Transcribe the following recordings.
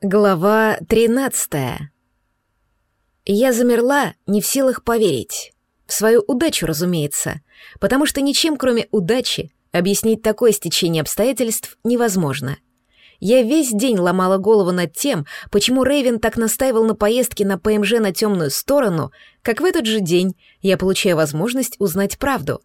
Глава 13. Я замерла, не в силах поверить. В свою удачу, разумеется, потому что ничем, кроме удачи, объяснить такое стечение обстоятельств невозможно. Я весь день ломала голову над тем, почему Рейвен так настаивал на поездке на ПМЖ на темную сторону, как в этот же день я получаю возможность узнать правду.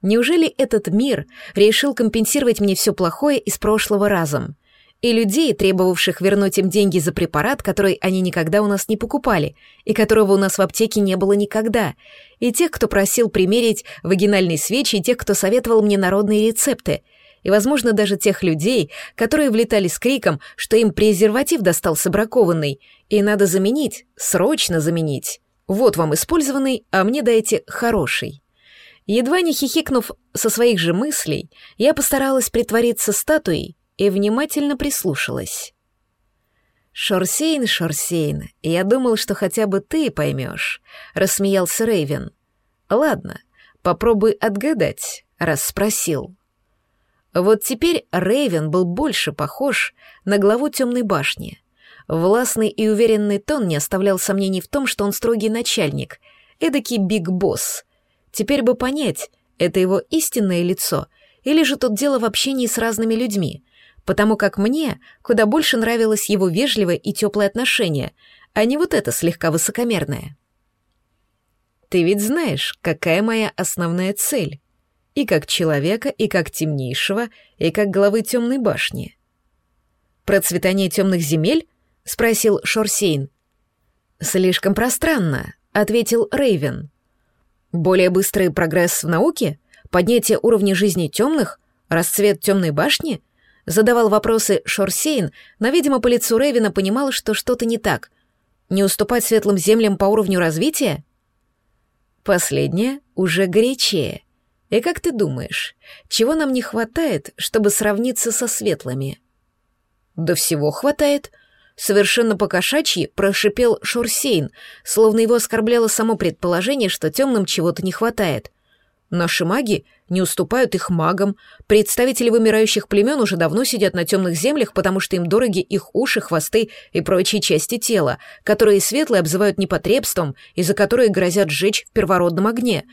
Неужели этот мир решил компенсировать мне все плохое из прошлого разом? И людей, требовавших вернуть им деньги за препарат, который они никогда у нас не покупали, и которого у нас в аптеке не было никогда, и тех, кто просил примерить вагинальные свечи, и тех, кто советовал мне народные рецепты, и, возможно, даже тех людей, которые влетали с криком, что им презерватив достался бракованный, и надо заменить, срочно заменить. Вот вам использованный, а мне дайте хороший. Едва не хихикнув со своих же мыслей, я постаралась притвориться статуей, и внимательно прислушалась. «Шорсейн, Шорсейн, я думал, что хотя бы ты поймешь», — рассмеялся Рейвен. «Ладно, попробуй отгадать, раз спросил». Вот теперь Рейвен был больше похож на главу темной башни. Властный и уверенный тон не оставлял сомнений в том, что он строгий начальник, эдакий биг-босс. Теперь бы понять, это его истинное лицо или же тут дело в общении с разными людьми, потому как мне куда больше нравилось его вежливое и теплое отношение, а не вот это слегка высокомерное. Ты ведь знаешь, какая моя основная цель. И как человека, и как темнейшего, и как главы темной башни. «Процветание темных земель?» — спросил Шорсейн. «Слишком пространно», — ответил Рейвен. «Более быстрый прогресс в науке? Поднятие уровня жизни темных? Расцвет темной башни?» Задавал вопросы Шорсейн, но, видимо, по лицу Рейвина понимал, что что-то не так. Не уступать светлым землям по уровню развития? Последнее уже горячее. И как ты думаешь, чего нам не хватает, чтобы сравниться со светлыми? Да всего хватает. Совершенно покошачьи прошипел Шорсейн, словно его оскорбляло само предположение, что темным чего-то не хватает — Наши маги не уступают их магам. Представители вымирающих племен уже давно сидят на темных землях, потому что им дороги их уши, хвосты и прочие части тела, которые светлые обзывают непотребством и за которые грозят сжечь в первородном огне.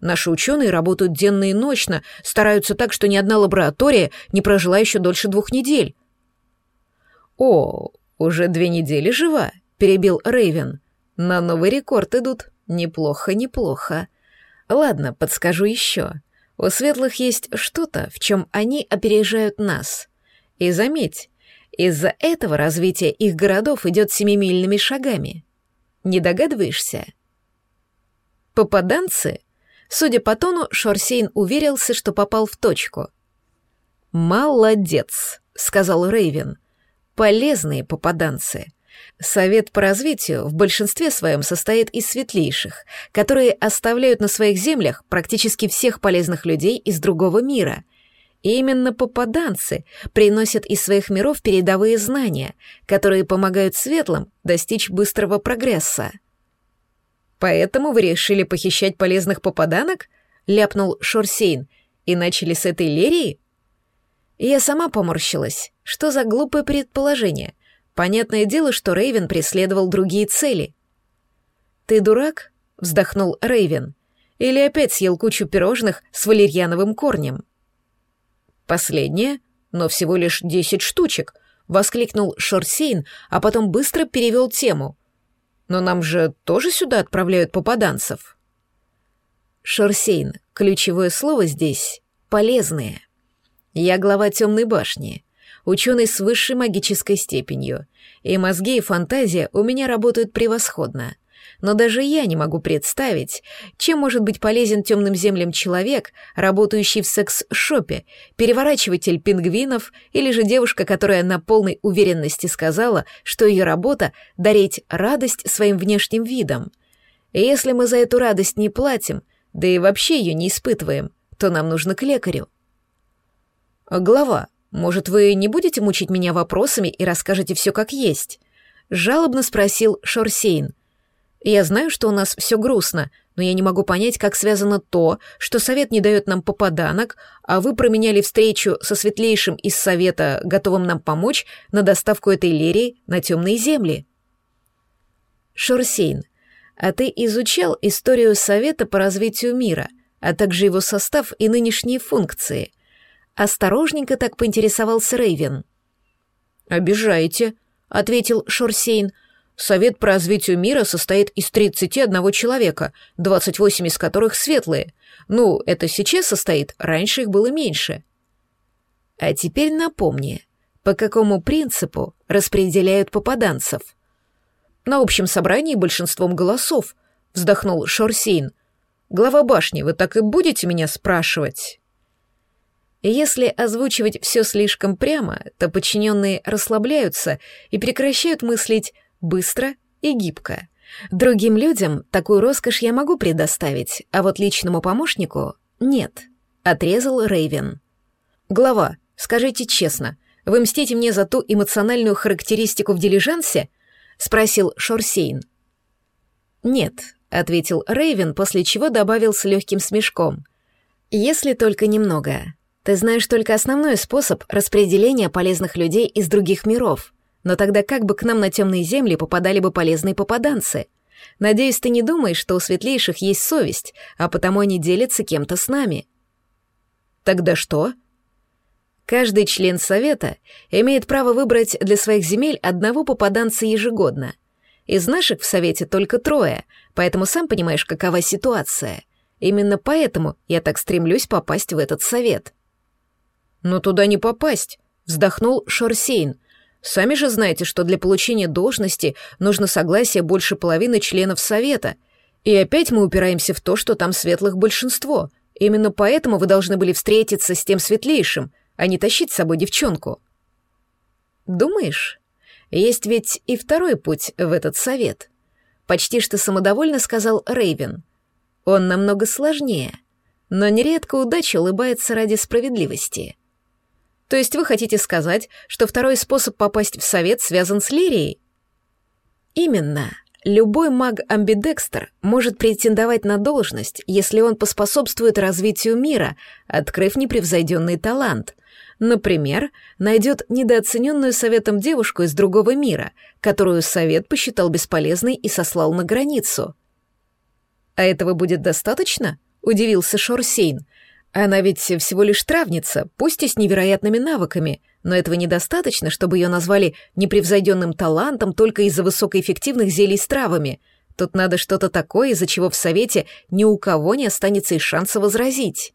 Наши ученые работают денно и ночно, стараются так, что ни одна лаборатория не прожила еще дольше двух недель. «О, уже две недели жива», — перебил Рейвен. «На новый рекорд идут. Неплохо, неплохо». Ладно, подскажу еще. У светлых есть что-то, в чем они опережают нас. И заметь, из-за этого развитие их городов идет семимильными шагами. Не догадываешься? Попаданцы? Судя по тону, Шорсейн уверился, что попал в точку. «Молодец», — сказал Рейвен. «Полезные попаданцы. Совет по развитию в большинстве своем состоит из светлейших, которые оставляют на своих землях практически всех полезных людей из другого мира. И именно попаданцы приносят из своих миров передовые знания, которые помогают светлым достичь быстрого прогресса. «Поэтому вы решили похищать полезных попаданок?» — ляпнул Шорсейн. «И начали с этой Лерии?» Я сама поморщилась. Что за глупое предположение — Понятное дело, что Рейвен преследовал другие цели. «Ты дурак?» — вздохнул Рейвен. «Или опять съел кучу пирожных с валерьяновым корнем?» «Последнее, но всего лишь десять штучек», — воскликнул Шорсейн, а потом быстро перевел тему. «Но нам же тоже сюда отправляют попаданцев». Шорсейн, ключевое слово здесь — полезные. Я глава темной башни ученый с высшей магической степенью, и мозги и фантазия у меня работают превосходно. Но даже я не могу представить, чем может быть полезен темным землям человек, работающий в секс-шопе, переворачиватель пингвинов или же девушка, которая на полной уверенности сказала, что ее работа — дарить радость своим внешним видом. И если мы за эту радость не платим, да и вообще ее не испытываем, то нам нужно к лекарю. Глава, может, вы не будете мучить меня вопросами и расскажете все как есть?» Жалобно спросил Шорсейн. «Я знаю, что у нас все грустно, но я не могу понять, как связано то, что совет не дает нам попаданок, а вы променяли встречу со светлейшим из совета, готовым нам помочь, на доставку этой лерии на темные земли. Шорсейн, а ты изучал историю совета по развитию мира, а также его состав и нынешние функции? Осторожненько так поинтересовался Рейвен. «Обижаете», — ответил Шорсейн, — Совет по развитию мира состоит из 31 человека, 28 из которых светлые. Ну, это сейчас состоит, раньше их было меньше. А теперь напомни, по какому принципу распределяют попаданцев? На общем собрании большинством голосов, вздохнул Шорсейн. Глава башни, вы так и будете меня спрашивать? Если озвучивать все слишком прямо, то подчиненные расслабляются и прекращают мыслить быстро и гибко. Другим людям такую роскошь я могу предоставить, а вот личному помощнику — нет», — отрезал Рейвен. «Глава, скажите честно, вы мстите мне за ту эмоциональную характеристику в дилижансе?» — спросил Шорсейн. «Нет», — ответил Рейвен, после чего добавил с легким смешком. «Если только немного. Ты знаешь только основной способ распределения полезных людей из других миров. Но тогда как бы к нам на темные земли попадали бы полезные попаданцы? Надеюсь, ты не думаешь, что у светлейших есть совесть, а потому они делятся кем-то с нами. Тогда что? Каждый член совета имеет право выбрать для своих земель одного попаданца ежегодно. Из наших в совете только трое, поэтому сам понимаешь, какова ситуация. Именно поэтому я так стремлюсь попасть в этот совет. Но туда не попасть, вздохнул Шорсейн, Сами же знаете, что для получения должности нужно согласие больше половины членов совета. И опять мы упираемся в то, что там светлых большинство. Именно поэтому вы должны были встретиться с тем светлейшим, а не тащить с собой девчонку. Думаешь? Есть ведь и второй путь в этот совет. Почти что самодовольно сказал Рейвен. Он намного сложнее, но нередко удача улыбается ради справедливости. То есть вы хотите сказать, что второй способ попасть в совет связан с Лирией? Именно. Любой маг-амбидекстер может претендовать на должность, если он поспособствует развитию мира, открыв непревзойденный талант. Например, найдет недооцененную советом девушку из другого мира, которую совет посчитал бесполезной и сослал на границу. «А этого будет достаточно?» — удивился Шорсейн, она ведь всего лишь травница, пусть и с невероятными навыками, но этого недостаточно, чтобы ее назвали непревзойденным талантом только из-за высокоэффективных зелий с травами. Тут надо что-то такое, из-за чего в Совете ни у кого не останется и шанса возразить.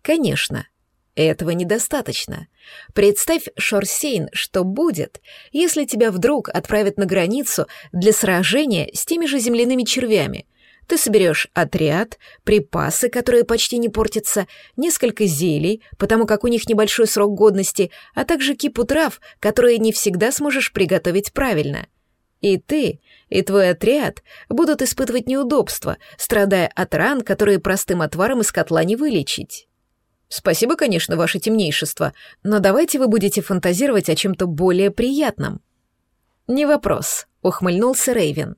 Конечно, этого недостаточно. Представь, Шорсейн, что будет, если тебя вдруг отправят на границу для сражения с теми же земляными червями — ты соберешь отряд, припасы, которые почти не портятся, несколько зелий, потому как у них небольшой срок годности, а также кипу трав, которые не всегда сможешь приготовить правильно. И ты, и твой отряд будут испытывать неудобства, страдая от ран, которые простым отваром из котла не вылечить. Спасибо, конечно, ваше темнейшество, но давайте вы будете фантазировать о чем-то более приятном. Не вопрос, ухмыльнулся Рейвен.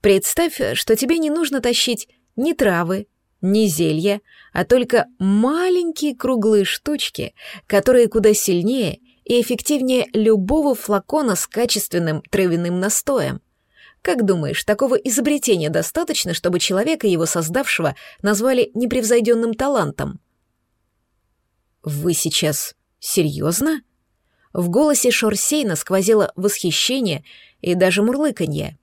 Представь, что тебе не нужно тащить ни травы, ни зелья, а только маленькие круглые штучки, которые куда сильнее и эффективнее любого флакона с качественным травяным настоем. Как думаешь, такого изобретения достаточно, чтобы человека, его создавшего, назвали непревзойденным талантом? Вы сейчас серьезно? В голосе Шорсейна сквозило восхищение и даже мурлыканье.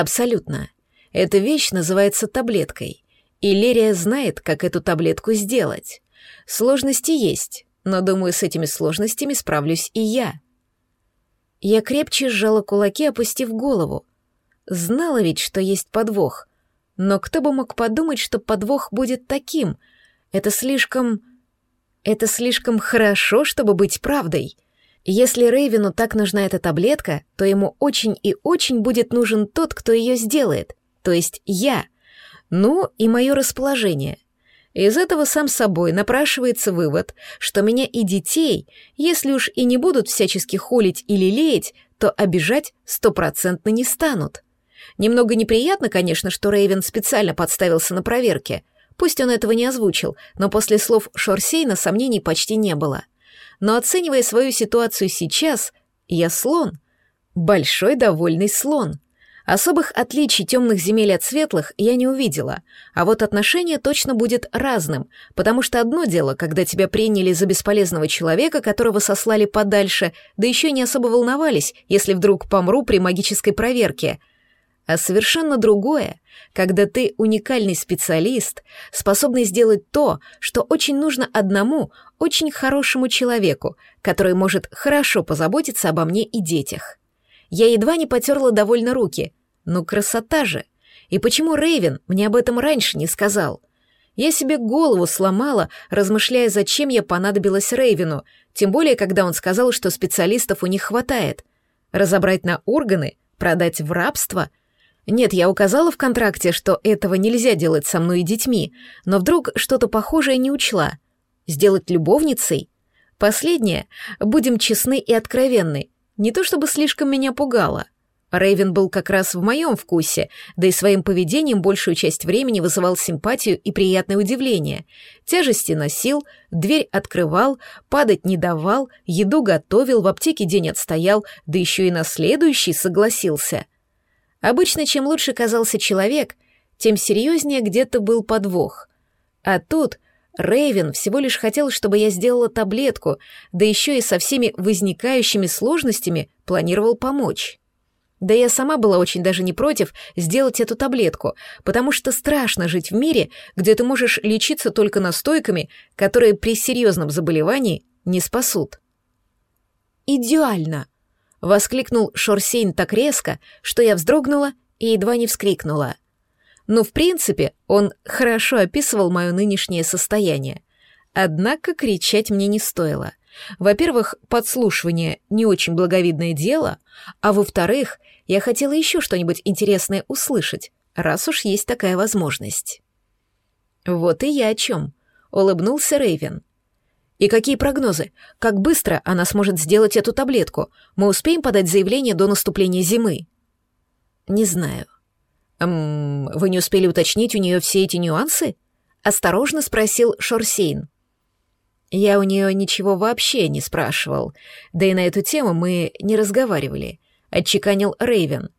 Абсолютно. Эта вещь называется таблеткой, и Лерия знает, как эту таблетку сделать. Сложности есть, но, думаю, с этими сложностями справлюсь и я. Я крепче сжала кулаки, опустив голову. Знала ведь, что есть подвох. Но кто бы мог подумать, что подвох будет таким? Это слишком... Это слишком хорошо, чтобы быть правдой. Если Рейвину так нужна эта таблетка, то ему очень и очень будет нужен тот, кто ее сделает, то есть я. Ну и мое расположение. Из этого сам собой напрашивается вывод, что меня и детей, если уж и не будут всячески холить или леять, то обижать стопроцентно не станут. Немного неприятно, конечно, что Рейвен специально подставился на проверке. Пусть он этого не озвучил, но после слов Шорсейна сомнений почти не было. Но оценивая свою ситуацию сейчас, я слон. Большой довольный слон. Особых отличий темных земель от светлых я не увидела, а вот отношение точно будет разным, потому что одно дело, когда тебя приняли за бесполезного человека, которого сослали подальше, да еще не особо волновались, если вдруг помру при магической проверке, а совершенно другое, когда ты уникальный специалист, способный сделать то, что очень нужно одному, очень хорошему человеку, который может хорошо позаботиться обо мне и детях. Я едва не потерла довольно руки. Ну, красота же! И почему Рейвен мне об этом раньше не сказал? Я себе голову сломала, размышляя, зачем я понадобилась Рейвену, тем более, когда он сказал, что специалистов у них хватает. Разобрать на органы, продать в рабство — нет, я указала в контракте, что этого нельзя делать со мной и детьми, но вдруг что-то похожее не учла. Сделать любовницей? Последнее, будем честны и откровенны, не то чтобы слишком меня пугало. Рейвен был как раз в моем вкусе, да и своим поведением большую часть времени вызывал симпатию и приятное удивление. Тяжести носил, дверь открывал, падать не давал, еду готовил, в аптеке день отстоял, да еще и на следующий согласился. Обычно, чем лучше казался человек, тем серьезнее где-то был подвох. А тут Рейвен всего лишь хотел, чтобы я сделала таблетку, да еще и со всеми возникающими сложностями планировал помочь. Да я сама была очень даже не против сделать эту таблетку, потому что страшно жить в мире, где ты можешь лечиться только настойками, которые при серьезном заболевании не спасут. «Идеально!» — воскликнул Шорсейн так резко, что я вздрогнула и едва не вскрикнула. Но, в принципе, он хорошо описывал мое нынешнее состояние. Однако кричать мне не стоило. Во-первых, подслушивание — не очень благовидное дело, а во-вторых, я хотела еще что-нибудь интересное услышать, раз уж есть такая возможность. «Вот и я о чем», — улыбнулся Рейвен. «И какие прогнозы? Как быстро она сможет сделать эту таблетку? Мы успеем подать заявление до наступления зимы?» «Не знаю. «Эм, вы не успели уточнить у нее все эти нюансы?» — осторожно спросил Шорсейн. Я у нее ничего вообще не спрашивал, да и на эту тему мы не разговаривали, — отчеканил Рейвен.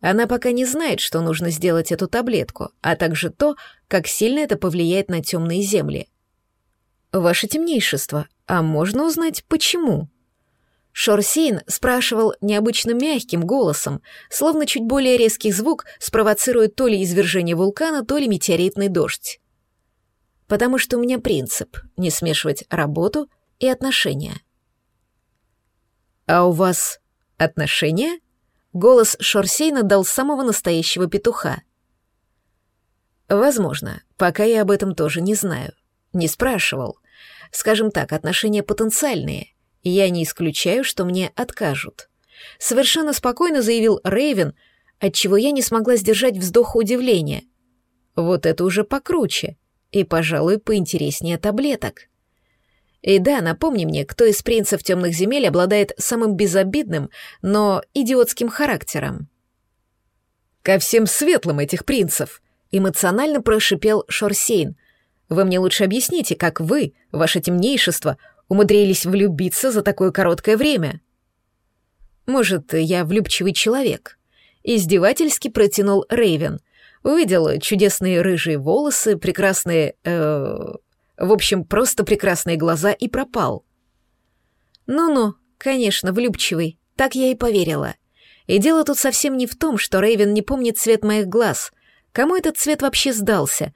Она пока не знает, что нужно сделать эту таблетку, а также то, как сильно это повлияет на темные земли. «Ваше темнейшество, а можно узнать, почему?» Шорсейн спрашивал необычно мягким голосом, словно чуть более резкий звук спровоцирует то ли извержение вулкана, то ли метеоритный дождь. «Потому что у меня принцип — не смешивать работу и отношения». «А у вас отношения?» Голос Шорсейна дал самого настоящего петуха. «Возможно, пока я об этом тоже не знаю. Не спрашивал. Скажем так, отношения потенциальные — я не исключаю, что мне откажут. Совершенно спокойно заявил Рейвен, отчего я не смогла сдержать вздоха удивления. Вот это уже покруче и, пожалуй, поинтереснее таблеток. И да, напомни мне, кто из принцев темных земель обладает самым безобидным, но идиотским характером. «Ко всем светлым этих принцев!» — эмоционально прошипел Шорсейн. «Вы мне лучше объясните, как вы, ваше темнейшество, умудрились влюбиться за такое короткое время. Может, я влюбчивый человек? Издевательски протянул Рейвен. Увидел чудесные рыжие волосы, прекрасные... Э, в общем, просто прекрасные глаза и пропал. Ну-ну, конечно, влюбчивый. Так я и поверила. И дело тут совсем не в том, что Рейвен не помнит цвет моих глаз. Кому этот цвет вообще сдался?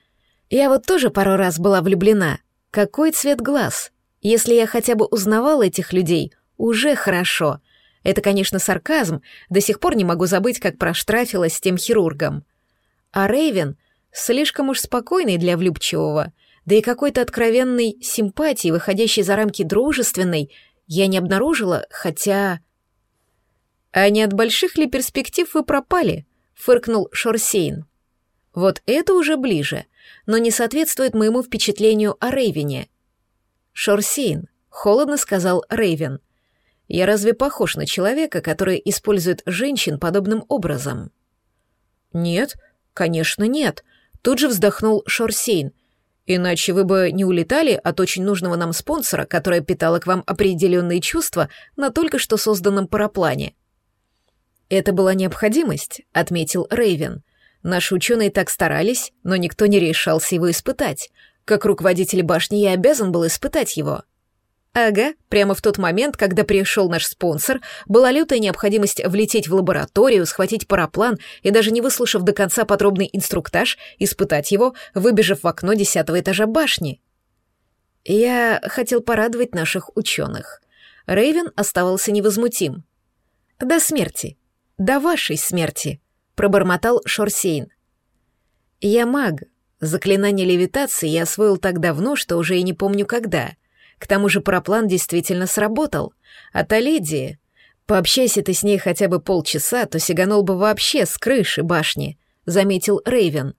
Я вот тоже пару раз была влюблена. Какой цвет глаз? Если я хотя бы узнавала этих людей, уже хорошо. Это, конечно, сарказм, до сих пор не могу забыть, как проштрафилась с тем хирургом. А Рейвен слишком уж спокойный для влюбчивого, да и какой-то откровенной симпатии, выходящей за рамки дружественной, я не обнаружила, хотя... «А не от больших ли перспектив вы пропали?» — фыркнул Шорсейн. «Вот это уже ближе, но не соответствует моему впечатлению о Рейвене. «Шорсейн», — холодно сказал Рейвен. «Я разве похож на человека, который использует женщин подобным образом?» Нет, конечно, нет. Тут же вздохнул Шорсейн. Иначе вы бы не улетали от очень нужного нам спонсора, которое питало к вам определенные чувства на только что созданном параплане. Это была необходимость, отметил Рейвен. Наши ученые так старались, но никто не решался его испытать. Как руководитель башни я обязан был испытать его. Ага, прямо в тот момент, когда пришел наш спонсор, была лютая необходимость влететь в лабораторию, схватить параплан и даже не выслушав до конца подробный инструктаж, испытать его, выбежав в окно десятого этажа башни. Я хотел порадовать наших ученых. Рейвен оставался невозмутим. До смерти. До вашей смерти, пробормотал Шорсейн. Я маг. Заклинание левитации я освоил так давно, что уже и не помню когда — к тому же параплан действительно сработал. А та леди... Пообщайся ты с ней хотя бы полчаса, то сиганул бы вообще с крыши башни, — заметил Рейвен.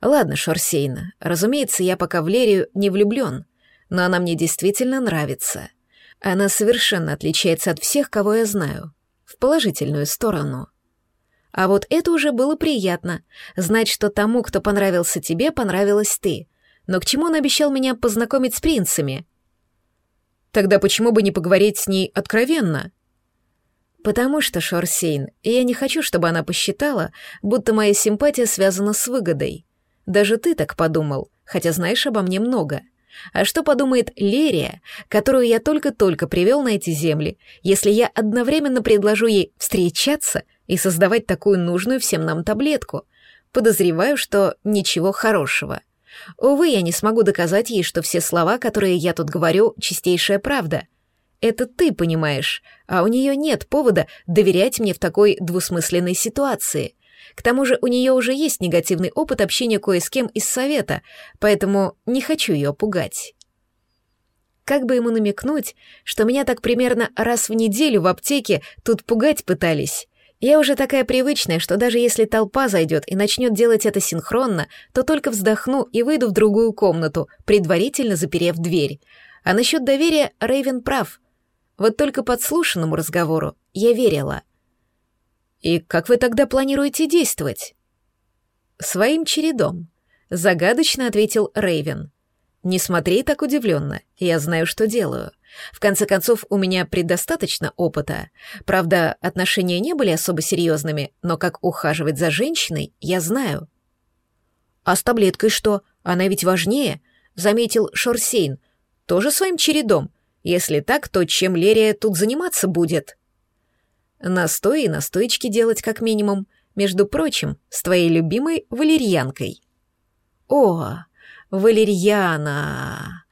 Ладно, Шорсейна, разумеется, я пока в Лерию не влюблен, но она мне действительно нравится. Она совершенно отличается от всех, кого я знаю. В положительную сторону. А вот это уже было приятно. Знать, что тому, кто понравился тебе, понравилась ты. Но к чему он обещал меня познакомить с принцами? Тогда почему бы не поговорить с ней откровенно? Потому что, Шорсейн, я не хочу, чтобы она посчитала, будто моя симпатия связана с выгодой. Даже ты так подумал, хотя знаешь обо мне много. А что подумает Лерия, которую я только-только привел на эти земли, если я одновременно предложу ей встречаться и создавать такую нужную всем нам таблетку? Подозреваю, что ничего хорошего. — Увы, я не смогу доказать ей, что все слова, которые я тут говорю, чистейшая правда. Это ты понимаешь, а у нее нет повода доверять мне в такой двусмысленной ситуации. К тому же у нее уже есть негативный опыт общения кое с кем из совета, поэтому не хочу ее пугать. Как бы ему намекнуть, что меня так примерно раз в неделю в аптеке тут пугать пытались, я уже такая привычная, что даже если толпа зайдет и начнет делать это синхронно, то только вздохну и выйду в другую комнату, предварительно заперев дверь. А насчет доверия Рейвен прав. Вот только подслушанному разговору я верила. «И как вы тогда планируете действовать?» «Своим чередом», — загадочно ответил Рейвен. «Не смотри так удивленно, я знаю, что делаю. В конце концов, у меня предостаточно опыта. Правда, отношения не были особо серьезными, но как ухаживать за женщиной, я знаю. А с таблеткой что? Она ведь важнее, заметил Шорсейн. Тоже своим чередом. Если так, то чем Лерия тут заниматься будет? Настой и настоечки делать как минимум. Между прочим, с твоей любимой валерьянкой. О, валерьяна!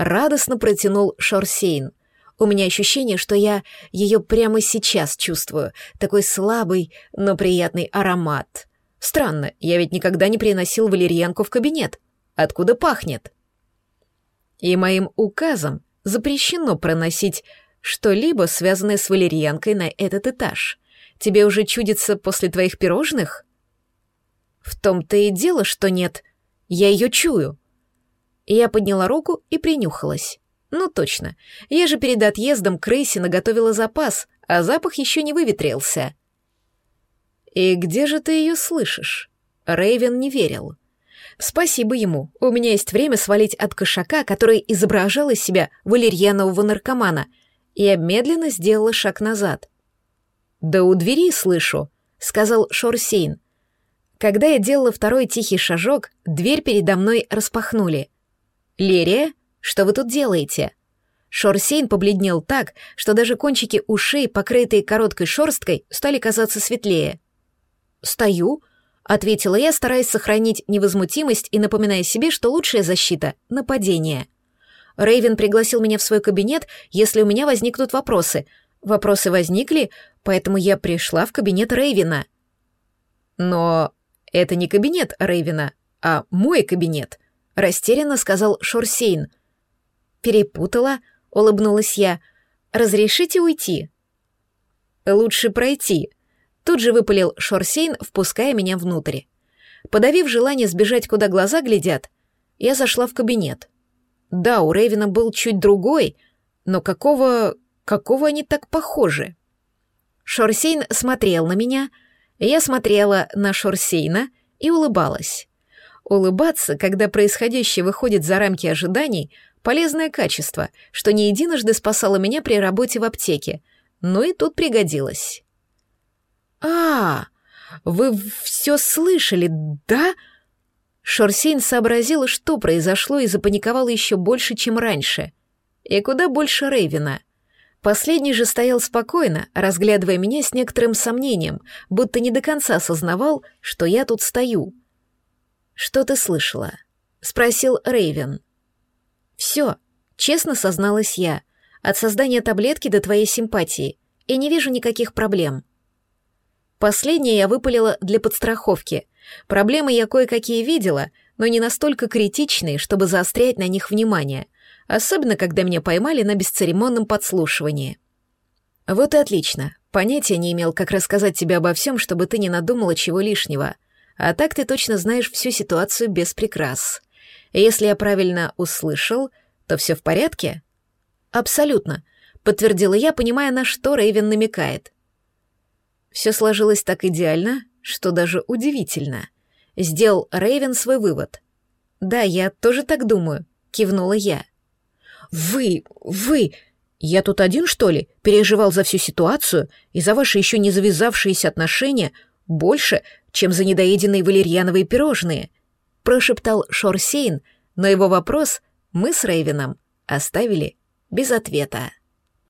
Радостно протянул Шорсейн. У меня ощущение, что я ее прямо сейчас чувствую. Такой слабый, но приятный аромат. Странно, я ведь никогда не приносил валерьянку в кабинет. Откуда пахнет? И моим указом запрещено проносить что-либо, связанное с валерьянкой на этот этаж. Тебе уже чудится после твоих пирожных? В том-то и дело, что нет. Я ее чую. Я подняла руку и принюхалась. Ну точно, я же перед отъездом к Рейси наготовила запас, а запах еще не выветрился. «И где же ты ее слышишь?» Рейвен не верил. «Спасибо ему, у меня есть время свалить от кошака, который изображал из себя валерьянового наркомана». Я медленно сделала шаг назад. «Да у двери слышу», — сказал Шорсейн. Когда я делала второй тихий шажок, дверь передо мной распахнули — «Лерия, что вы тут делаете?» Шорсейн побледнел так, что даже кончики ушей, покрытые короткой шорсткой, стали казаться светлее. «Стою», — ответила я, стараясь сохранить невозмутимость и напоминая себе, что лучшая защита — нападение. Рейвен пригласил меня в свой кабинет, если у меня возникнут вопросы. Вопросы возникли, поэтому я пришла в кабинет Рейвена. Но это не кабинет Рейвена, а мой кабинет — растерянно сказал Шорсейн. Перепутала, улыбнулась я. Разрешите уйти? Лучше пройти. Тут же выпалил Шорсейн, впуская меня внутрь. Подавив желание сбежать, куда глаза глядят, я зашла в кабинет. Да, у Рейвена был чуть другой, но какого... какого они так похожи? Шорсейн смотрел на меня, Я смотрела на Шорсейна и улыбалась. Улыбаться, когда происходящее выходит за рамки ожиданий, полезное качество, что не единожды спасало меня при работе в аптеке, но и тут пригодилось. «А, вы все слышали, да?» Шорсейн сообразила, что произошло, и запаниковала еще больше, чем раньше. И куда больше Рейвена. Последний же стоял спокойно, разглядывая меня с некоторым сомнением, будто не до конца осознавал, что я тут стою. «Что ты слышала?» — спросил Рейвен. «Все», — честно созналась я, — «от создания таблетки до твоей симпатии, и не вижу никаких проблем». Последнее я выпалила для подстраховки. Проблемы я кое-какие видела, но не настолько критичные, чтобы заострять на них внимание, особенно когда меня поймали на бесцеремонном подслушивании. Вот и отлично. Понятия не имел, как рассказать тебе обо всем, чтобы ты не надумала чего лишнего. А так ты точно знаешь всю ситуацию без прикрас. если я правильно услышал, то все в порядке? Абсолютно, подтвердила я, понимая, на что Рейвен намекает. Все сложилось так идеально, что даже удивительно. Сделал Рейвен свой вывод. «Да, я тоже так думаю», — кивнула я. «Вы... вы... Я тут один, что ли, переживал за всю ситуацию и за ваши еще не завязавшиеся отношения больше, чем за недоеденные валерьяновые пирожные?» — прошептал Шорсейн, но его вопрос мы с Рейвеном оставили без ответа.